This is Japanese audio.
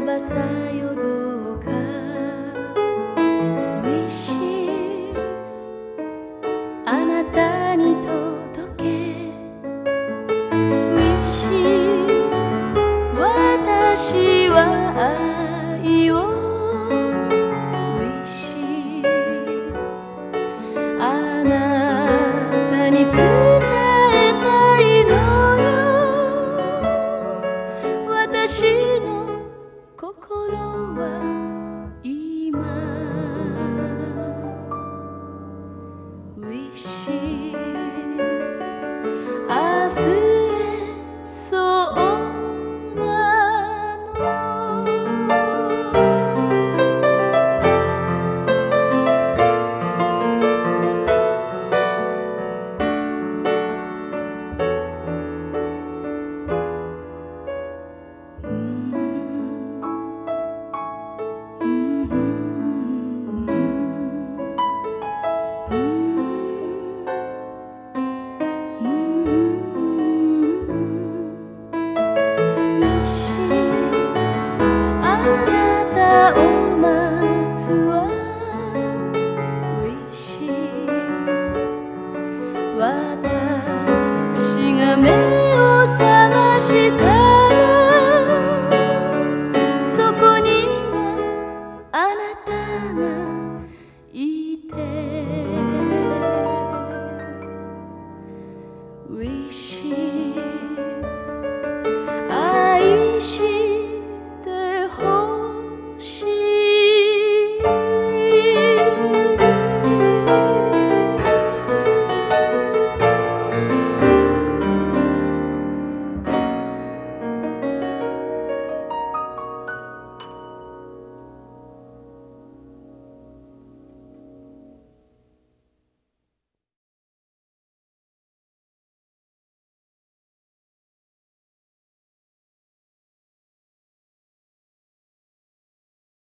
翼よどうか。あなたに届け。Wishes 私は愛心は to